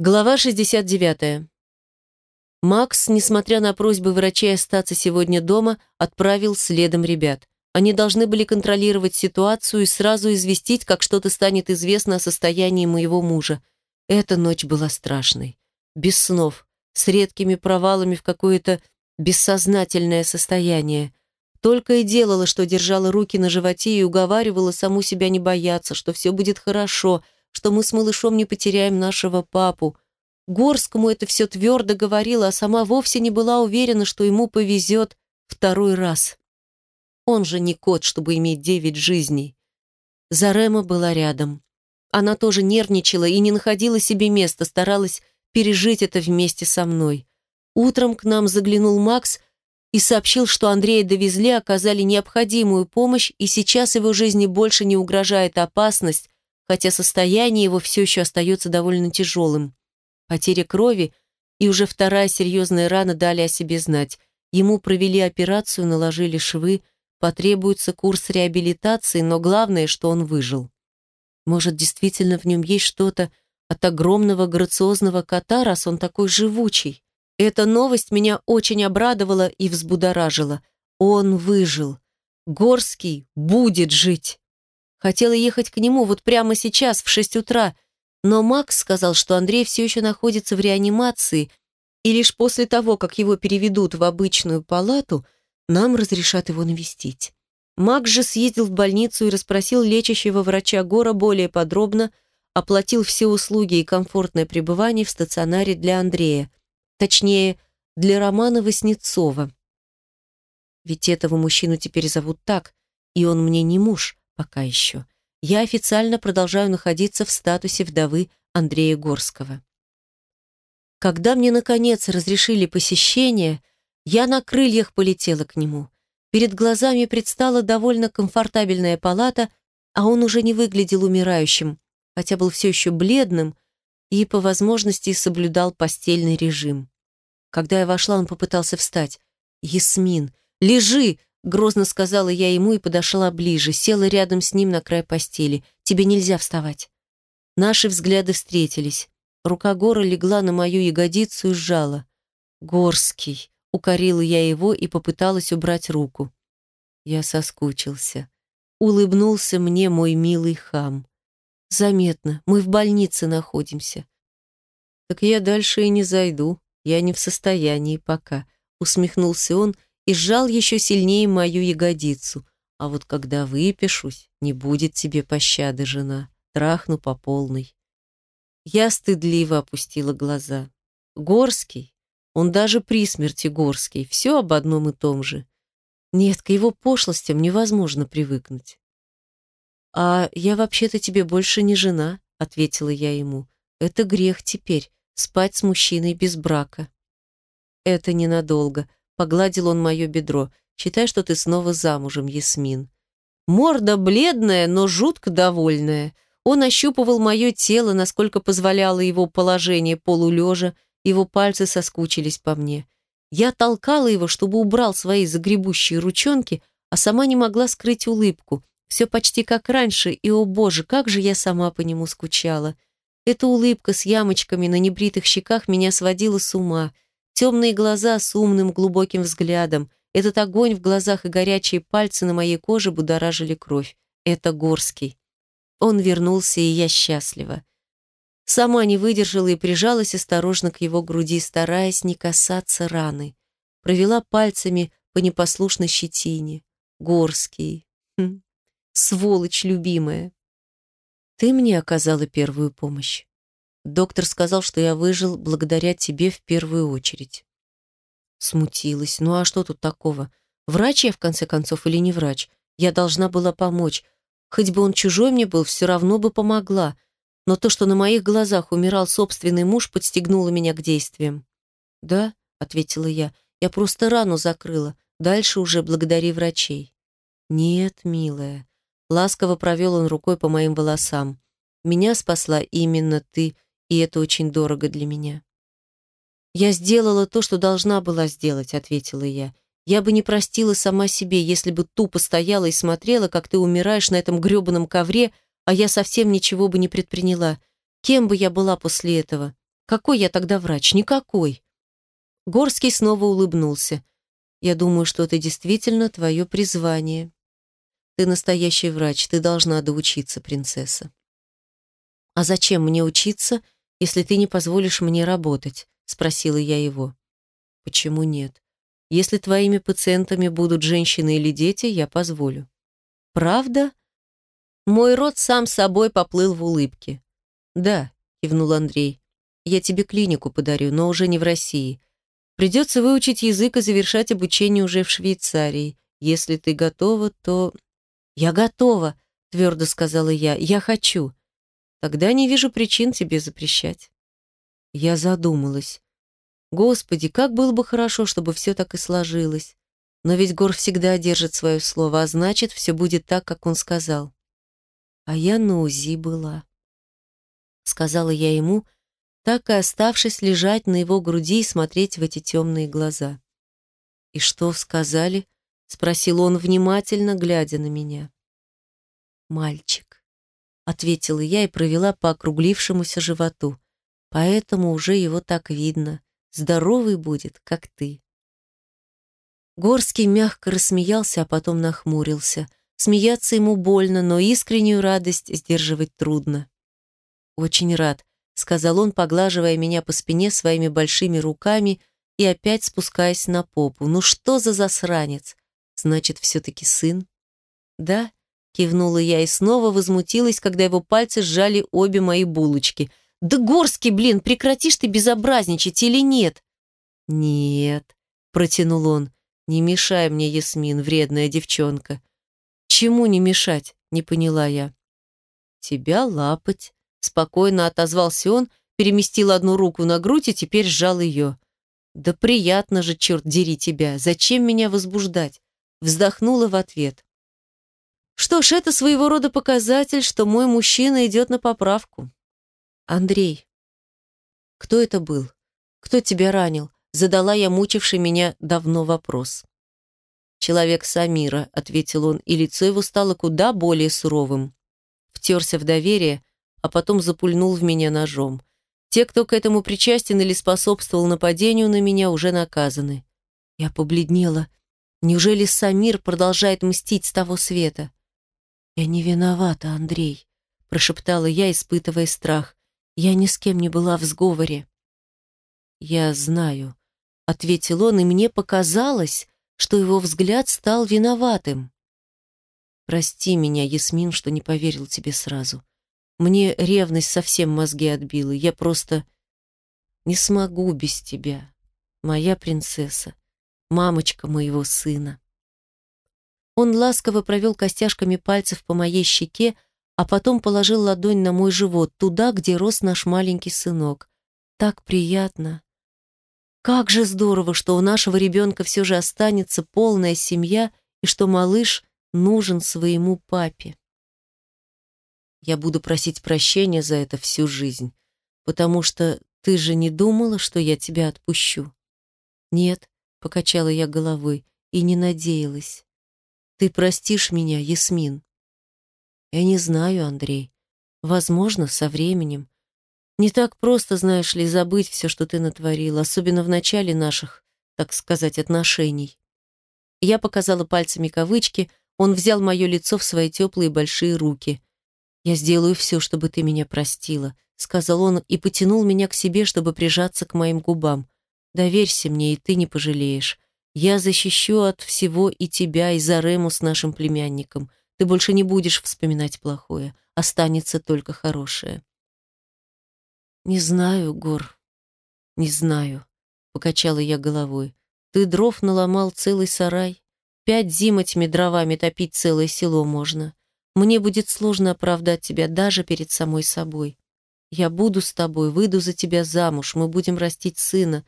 Глава 69. Макс, несмотря на просьбы врачей остаться сегодня дома, отправил следом ребят. Они должны были контролировать ситуацию и сразу известить, как что-то станет известно о состоянии моего мужа. Эта ночь была страшной. Без снов, с редкими провалами в какое-то бессознательное состояние. Только и делала, что держала руки на животе и уговаривала саму себя не бояться, что все будет хорошо – что мы с малышом не потеряем нашего папу. Горскому это все твердо говорила, а сама вовсе не была уверена, что ему повезет второй раз. Он же не кот, чтобы иметь девять жизней. Зарема была рядом. Она тоже нервничала и не находила себе места, старалась пережить это вместе со мной. Утром к нам заглянул Макс и сообщил, что Андрея довезли, оказали необходимую помощь, и сейчас его жизни больше не угрожает опасность, хотя состояние его все еще остается довольно тяжелым. Потеря крови и уже вторая серьезная рана дали о себе знать. Ему провели операцию, наложили швы, потребуется курс реабилитации, но главное, что он выжил. Может, действительно в нем есть что-то от огромного грациозного кота, раз он такой живучий. Эта новость меня очень обрадовала и взбудоражила. Он выжил. Горский будет жить. Хотела ехать к нему вот прямо сейчас, в шесть утра, но Макс сказал, что Андрей все еще находится в реанимации, и лишь после того, как его переведут в обычную палату, нам разрешат его навестить. Макс же съездил в больницу и расспросил лечащего врача Гора более подробно, оплатил все услуги и комфортное пребывание в стационаре для Андрея, точнее, для Романа Васнецова. Ведь этого мужчину теперь зовут так, и он мне не муж, Пока еще. Я официально продолжаю находиться в статусе вдовы Андрея Горского. Когда мне, наконец, разрешили посещение, я на крыльях полетела к нему. Перед глазами предстала довольно комфортабельная палата, а он уже не выглядел умирающим, хотя был все еще бледным и, по возможности, соблюдал постельный режим. Когда я вошла, он попытался встать. «Ясмин, лежи!» Грозно сказала я ему и подошла ближе, села рядом с ним на край постели. «Тебе нельзя вставать». Наши взгляды встретились. Рука Гора легла на мою ягодицу и сжала. «Горский», — укорила я его и попыталась убрать руку. Я соскучился. Улыбнулся мне мой милый хам. «Заметно, мы в больнице находимся». «Так я дальше и не зайду, я не в состоянии пока», — усмехнулся он и сжал еще сильнее мою ягодицу. А вот когда выпишусь, не будет тебе пощады, жена. Трахну по полной. Я стыдливо опустила глаза. Горский, он даже при смерти Горский, все об одном и том же. Нет, к его пошлостям невозможно привыкнуть. «А я вообще-то тебе больше не жена», — ответила я ему. «Это грех теперь, спать с мужчиной без брака». «Это ненадолго», Погладил он мое бедро. «Считай, что ты снова замужем, Ясмин». Морда бледная, но жутко довольная. Он ощупывал мое тело, насколько позволяло его положение полулежа, его пальцы соскучились по мне. Я толкала его, чтобы убрал свои загребущие ручонки, а сама не могла скрыть улыбку. Все почти как раньше, и, о боже, как же я сама по нему скучала. Эта улыбка с ямочками на небритых щеках меня сводила с ума — Темные глаза с умным глубоким взглядом, этот огонь в глазах и горячие пальцы на моей коже будоражили кровь. Это Горский. Он вернулся, и я счастлива. Сама не выдержала и прижалась осторожно к его груди, стараясь не касаться раны. Провела пальцами по непослушной щетине. Горский. Хм. Сволочь любимая. Ты мне оказала первую помощь. Доктор сказал, что я выжил благодаря тебе в первую очередь. Смутилась. Ну а что тут такого? Врач я, в конце концов, или не врач? Я должна была помочь. Хоть бы он чужой мне был, все равно бы помогла. Но то, что на моих глазах умирал собственный муж, подстегнуло меня к действиям. «Да», — ответила я, — «я просто рану закрыла. Дальше уже благодари врачей». «Нет, милая». Ласково провел он рукой по моим волосам. «Меня спасла именно ты, и это очень дорого для меня. «Я сделала то, что должна была сделать», — ответила я. «Я бы не простила сама себе, если бы тупо стояла и смотрела, как ты умираешь на этом грёбаном ковре, а я совсем ничего бы не предприняла. Кем бы я была после этого? Какой я тогда врач? Никакой. Горский снова улыбнулся. Я думаю, что это действительно твое призвание. Ты настоящий врач, ты должна доучиться, принцесса. А зачем мне учиться, если ты не позволишь мне работать? Спросила я его. Почему нет? Если твоими пациентами будут женщины или дети, я позволю. Правда? Мой рот сам собой поплыл в улыбке. Да, кивнул Андрей. Я тебе клинику подарю, но уже не в России. Придется выучить язык и завершать обучение уже в Швейцарии. Если ты готова, то... Я готова, твердо сказала я. Я хочу. Тогда не вижу причин тебе запрещать. Я задумалась. Господи, как было бы хорошо, чтобы все так и сложилось. Но ведь Гор всегда держит свое слово, а значит, все будет так, как он сказал. А я на УЗИ была. Сказала я ему, так и оставшись лежать на его груди и смотреть в эти темные глаза. «И что сказали?» — спросил он внимательно, глядя на меня. «Мальчик», — ответила я и провела по округлившемуся животу. «Поэтому уже его так видно. Здоровый будет, как ты». Горский мягко рассмеялся, а потом нахмурился. Смеяться ему больно, но искреннюю радость сдерживать трудно. «Очень рад», — сказал он, поглаживая меня по спине своими большими руками и опять спускаясь на попу. «Ну что за засранец? Значит, все-таки сын?» «Да», — кивнула я и снова возмутилась, когда его пальцы сжали обе мои булочки. «Да Горский, блин, прекратишь ты безобразничать или нет?» «Нет», — протянул он, — «не мешай мне, Ясмин, вредная девчонка». «Чему не мешать?» — не поняла я. «Тебя лапать», Спокойно отозвался он, переместил одну руку на грудь и теперь сжал ее. «Да приятно же, черт дери тебя! Зачем меня возбуждать?» Вздохнула в ответ. «Что ж, это своего рода показатель, что мой мужчина идет на поправку». «Андрей, кто это был? Кто тебя ранил?» Задала я мучивший меня давно вопрос. «Человек Самира», — ответил он, и лицо его стало куда более суровым. Втерся в доверие, а потом запульнул в меня ножом. Те, кто к этому причастен или способствовал нападению на меня, уже наказаны. Я побледнела. Неужели Самир продолжает мстить с того света? «Я не виновата, Андрей», — прошептала я, испытывая страх. «Я ни с кем не была в сговоре». «Я знаю», — ответил он, и мне показалось, что его взгляд стал виноватым. «Прости меня, Ясмин, что не поверил тебе сразу. Мне ревность совсем мозги отбила. Я просто не смогу без тебя, моя принцесса, мамочка моего сына. Он ласково провел костяшками пальцев по моей щеке, а потом положил ладонь на мой живот, туда, где рос наш маленький сынок. Так приятно. Как же здорово, что у нашего ребенка все же останется полная семья и что малыш нужен своему папе. Я буду просить прощения за это всю жизнь, потому что ты же не думала, что я тебя отпущу. Нет, покачала я головой и не надеялась. Ты простишь меня, Ясмин? Я не знаю, Андрей. Возможно, со временем. Не так просто, знаешь ли, забыть все, что ты натворил, особенно в начале наших, так сказать, отношений. Я показала пальцами кавычки, он взял мое лицо в свои теплые большие руки. «Я сделаю все, чтобы ты меня простила», — сказал он и потянул меня к себе, чтобы прижаться к моим губам. «Доверься мне, и ты не пожалеешь. Я защищу от всего и тебя, и Зарему с нашим племянником. Ты больше не будешь вспоминать плохое. Останется только хорошее». «Не знаю, Гор, не знаю», — покачала я головой. «Ты дров наломал целый сарай. Пять зим этими дровами топить целое село можно. Мне будет сложно оправдать тебя даже перед самой собой. Я буду с тобой, выйду за тебя замуж, мы будем растить сына.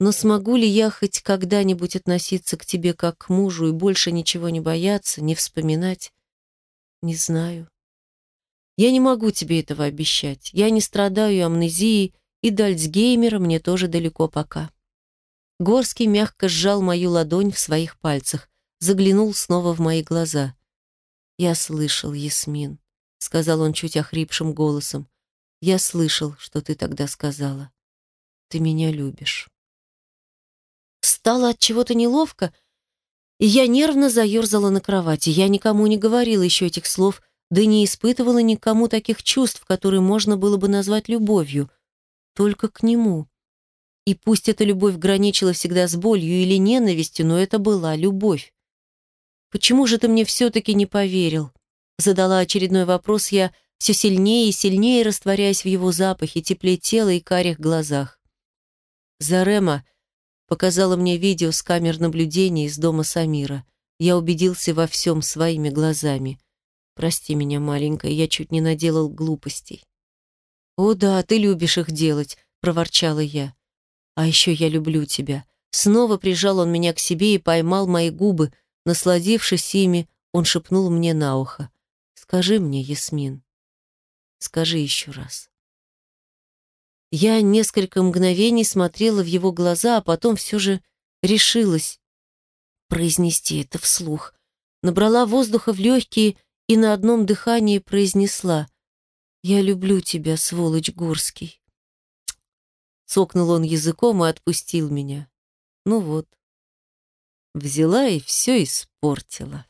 Но смогу ли я хоть когда-нибудь относиться к тебе как к мужу и больше ничего не бояться, не вспоминать? Не знаю. Я не могу тебе этого обещать. Я не страдаю амнезией, и до мне тоже далеко пока. Горский мягко сжал мою ладонь в своих пальцах, заглянул снова в мои глаза. «Я слышал, Ясмин», — сказал он чуть охрипшим голосом. «Я слышал, что ты тогда сказала. ты меня любишь. Стало от чего-то неловко, и я нервно заерзала на кровати. Я никому не говорила еще этих слов, да не испытывала никому таких чувств, которые можно было бы назвать любовью. Только к нему. И пусть эта любовь граничила всегда с болью или ненавистью, но это была любовь. «Почему же ты мне все-таки не поверил?» Задала очередной вопрос я, все сильнее и сильнее растворяясь в его запахе, тепле тела и карих глазах. Зарема показала мне видео с камер наблюдения из дома Самира. Я убедился во всем своими глазами. Прости меня, маленькая, я чуть не наделал глупостей. «О да, ты любишь их делать», — проворчала я. «А еще я люблю тебя». Снова прижал он меня к себе и поймал мои губы. Насладившись ими, он шепнул мне на ухо. «Скажи мне, Ясмин, скажи еще раз». Я несколько мгновений смотрела в его глаза, а потом все же решилась произнести это вслух. Набрала воздуха в легкие и на одном дыхании произнесла «Я люблю тебя, сволочь Горский». Цокнул он языком и отпустил меня. Ну вот. Взяла и все испортила.